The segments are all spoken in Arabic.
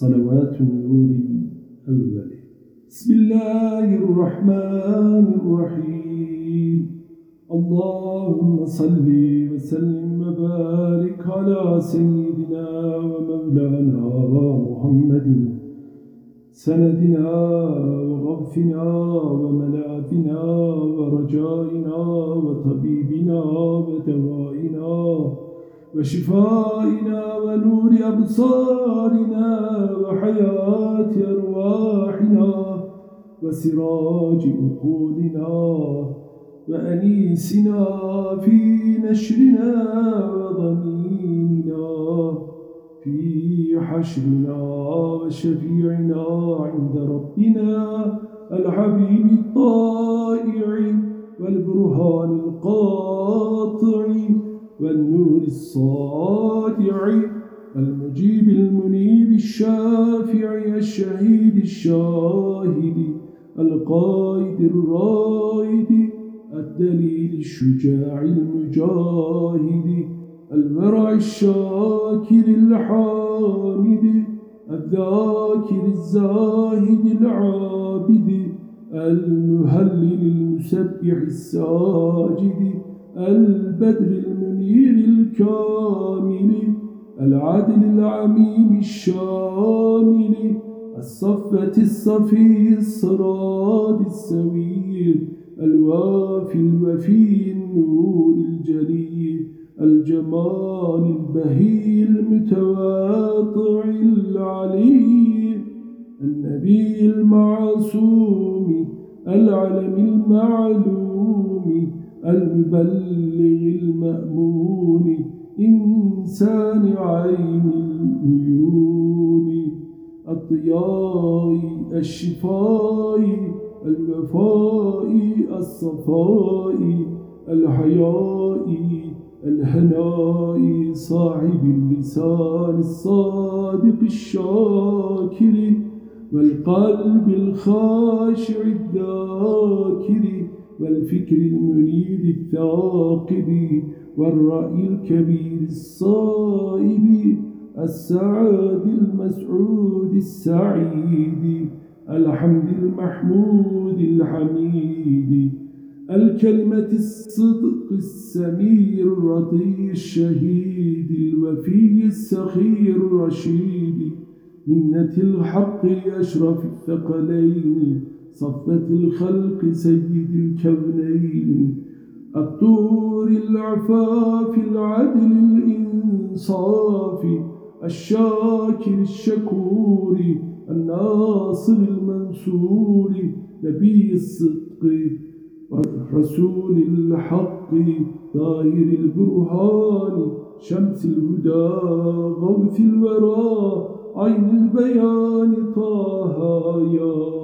صلوات النور الأول. بسم الله الرحمن الرحيم. اللهم صل وسلم وبارك على سيدنا ومولانا محمد. سندنا وغفنا وملاذنا ورجائنا وطبيبنا ودوائنا. وشفائنا ونور أبصارنا وحياة أرواحنا وسراج أقولنا وأنيسنا في نشرنا وضميننا في حشرنا وشفيعنا عند ربنا الحبيب الطائع والبرهان القاطع والنور الصادع المجيب المنيب الشافع الشهيد الشاهد القائد الرائد الدليل الشجاع المجاهد الورع الشاكر الحامد الذاكر الزاهد العابد المهلل المسبح الساجد البدر المنير الكامل العدل العميم الشامل الصفة الصفي الصراد السوير الوافي الوفي النور الجليل الجمال البهي المتواطع العلي النبي المعصوم العلم المعلوم المبلغ المأمون إنسان عين العيون. الضياء الشفاء الوفاء الصفاء الحياء الهناء صاحب اللسان الصادق الشاكر والقلب الخاشع الذاكر. والفكر المنير الثاقب والرأي الكبير الصائب السعاد المسعود السعيد الحمد المحمود الحميد الكلمة الصدق السمير الرضي الشهيد الوفي السخي الرشيد منة الحق أشرف الثقلين صفة الخلق سيد الكونين الطور العفاف العدل الإنصاف الشاكر الشكور الناصر المنصور نبي الصدق والرسول الحق ظاهر البرهان شمس الهدى غوث الورى عين البيان طه ياسين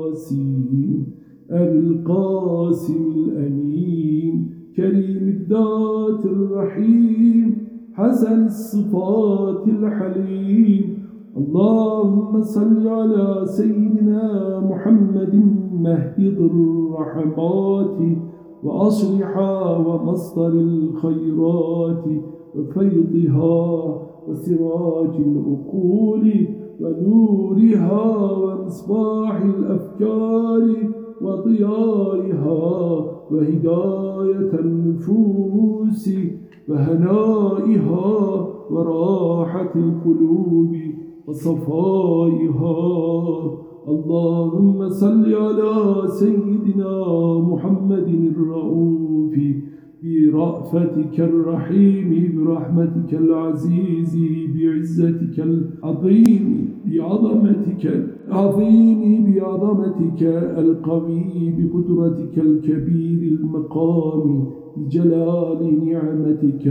أبي القاسم الأمين كريم الذات الرحيم حسن الصفات الحليم. اللهم صل على سيدنا محمد مهد الرحمات وأصلحا ومصدر الخيرات وفيضها وسراج العقول ونورها ومصباح الأفكار وضيائها وهداية النفوس وهنائها وراحة القلوب وصفائها. اللهم صل على سيدنا محمد الرؤوف برأفتك الرحيم برحمتك العزيز بعزتك العظيم بعظمتك العظيم بعظمتك القوي بقدرتك الكبير المقام بجلال نعمتك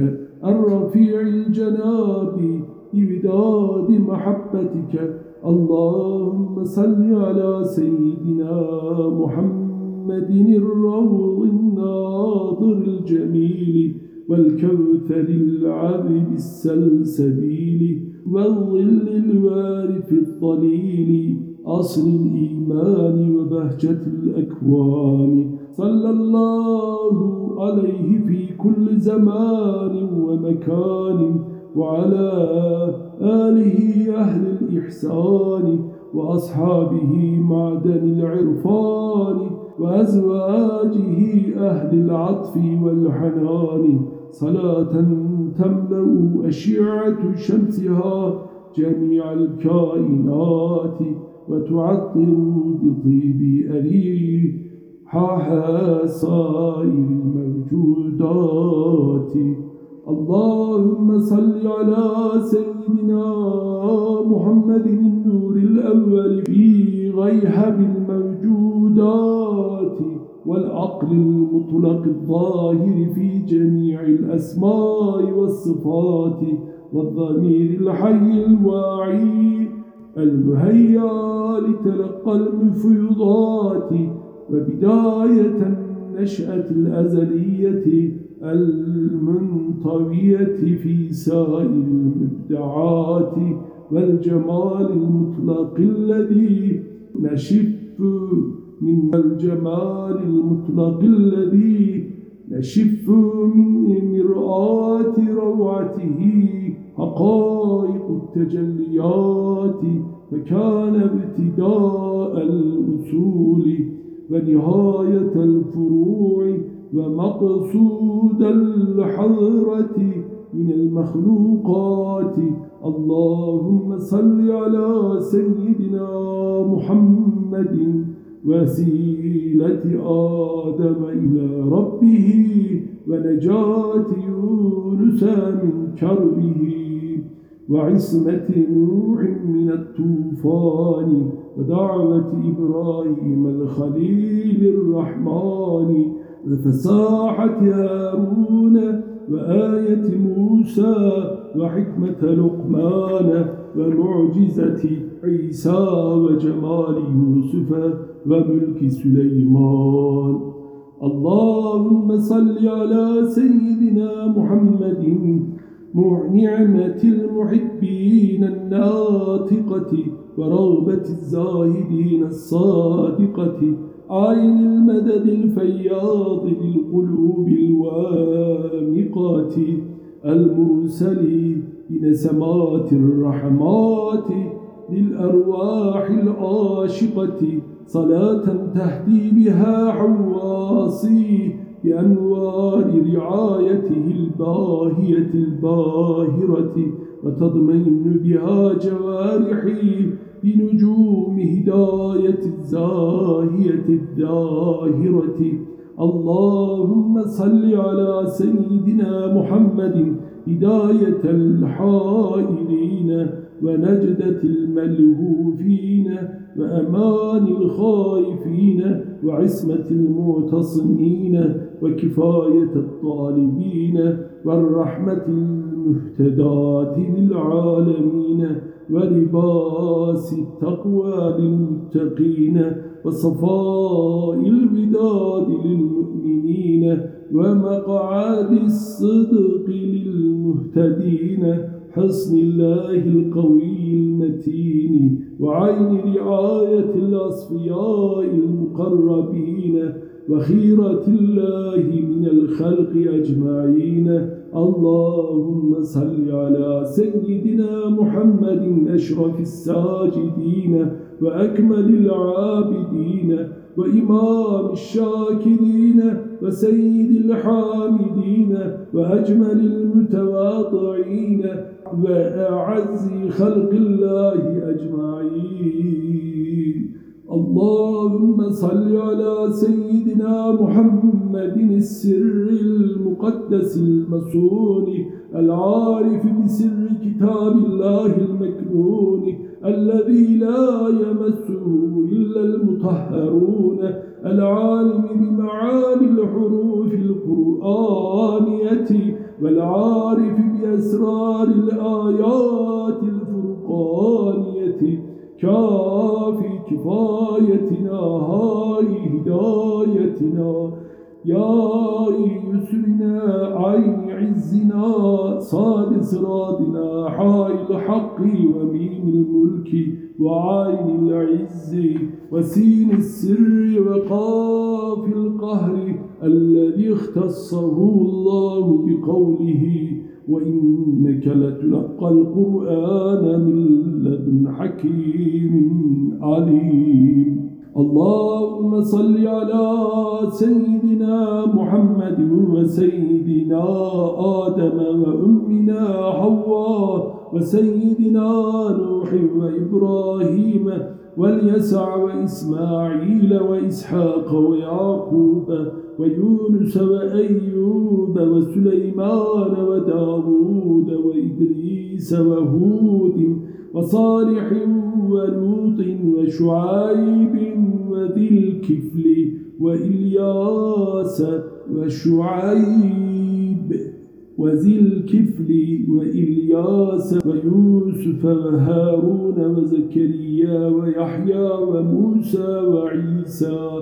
الرفيع الجناب بوداد محبتك. اللهم صل على سيدنا محمد محمد الروض الناظر الجميل والكوثر العذب السلسبيل والظل الوارف الظليل أصل الإيمان وبهجة الأكوان صلى الله عليه في كل زمان ومكان وعلى آله أهل الإحسان وأصحابه معدن العرفان وأزواجه أهل العطف والحنان. صلاة تملأ أشعة شمسها جميع الكائنات وتعطر بطيب أريه حاها سائر الموجودات. اللهم صل على سيدنا محمد النور الأول في غيهب الموجودات والعقل المطلق الظاهر في جميع الأسماء والصفات والضمير الحي الواعي المهيأ لتلقى المفيضات وبداية النشأة الأزلية المنطوية في سائر المبدعات والجمال المطلق الذي نشف من الجمال المطلق الذي نشف من مرآة روعته حقائق التجليات فكان ابتداء الأصول ونهاية الفروع ومقصود الحضرة من المخلوقات. اللهم صل على سيدنا محمد وسيلة آدم إلى ربه ونجاة يونس من كربه وعصمة نوح من الطوفان ودعوة إبراهيم الخليل الرحمن وفصاحة هارون وآية موسى وحكمة لقمان ومعجزة عيسى وجمال يوسف وملك سليمان. اللهم صل على سيدنا محمد نعمة المحبين الناطقة ورغبة الزاهدين الصادقة عين المدد الفياض للقلوب الوامقات المرسل بنسمات الرحمات للأرواح العاشقة صلاة تهدي بها حواصي بأنوار رعايته الباهية الباهرة وتضمين بها جوارحي بنجوم هداية الزاهية الداهرة اللهم صل على سيدنا محمد هداية الحائرين ونجدة الملهوفين وأمان الخائفين وعصمة المعتصمين وكفاية الطالبين والرحمة المهتدات للعالمين ولباس التقوى للمتقين وصفاء الوداد للمؤمنين ومقعد الصدق للمهتدين حصن الله القوي المتين وعين رعاية الأصفياء المقربين وخيرة الله من الخلق أجمعين. اللهم صل على سيدنا محمد أشرف الساجدين وأكمل العابدين وإمام الشاكرين وسيد الحامدين وأجمل المتواضعين وأعز خلق الله أجمعين. اللهم صل على سيدنا محمد السر المقدس المسون العارف بسر كتاب الله المكنون الذي لا يمسه إلا المطهرون العالم بمعاني الحروف القرآنية والعارف بأسرار الآيات الفرقانية. كافي كفايتنا هاي هدايتنا. يا يسرنا عين عزنا صاد صراطنا حائل الحق وميم الملك وعين العز. وسين السر وقاف القهر الذي اختصه الله بقوله وإنك لتلقى القرآن من حكيم عليم. اللهم صل على سيدنا محمد وسيدنا آدم وأمنا حواء وسيدنا نوح وإبراهيم واليسع وإسماعيل وإسحاق ويعقوب ويونس وأيوب وسليمان وداود وإدريس وهود وصالح ولوط وشعيب وذي الكفل وإلياس وشعيب وذي الكفل وإلياس ويوسف وهارون وزكريا ويحيى وموسى وعيسى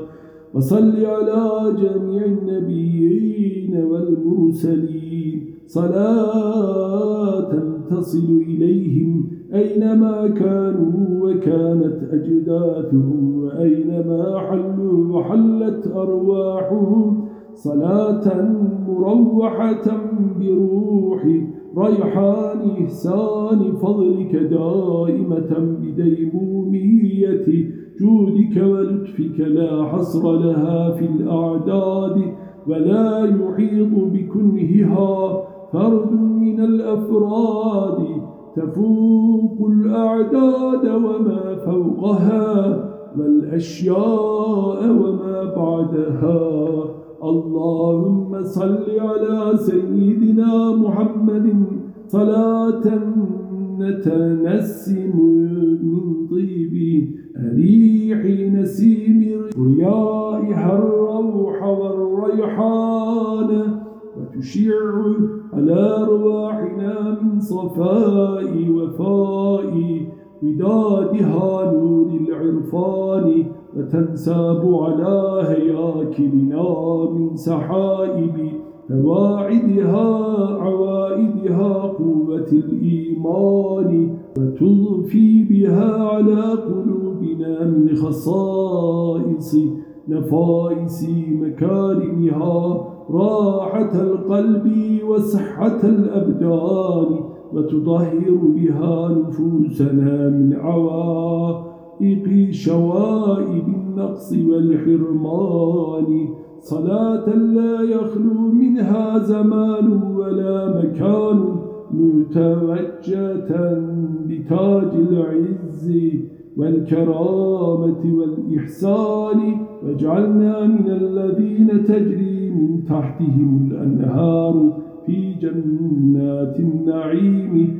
وصل على جميع النبيين والمرسلين. صلاة تصل إليهم أينما كانوا وكانت أجداثهم وأينما حلوا وحلت أرواحهم. صلاة مروحة بروح ريحان إحسان فضلك دائمة بديمومية جودك ولطفك لا حصر لها في الأعداد ولا يحيط بكنهها فرد من الأفراد تفوق الأعداد وما فوقها والأشياء وما بعدها اللهم صل على سيدنا محمد صلاة نتنسم من طيب ريح نسيم ريائها الروح والريحان وتشع على أرواحنا من صفاء وفاء ودادها نور العرفان وتنساب على هياكلنا من سحائب فواعدها عوائدها قوة الإيمان وتضفي بها على قلوبنا من خصائص نفائس مكارمها راحة القلب وصحة الأبدان وتطهر بها نفوسنا من عوائق شوائب النقص والحرمان. صلاة لا يخلو منها زمان ولا مكان متوجة بتاج العز والكرامة والإحسان. واجعلنا من الذين تجري من تحتهم الأنهار في جنات النعيم.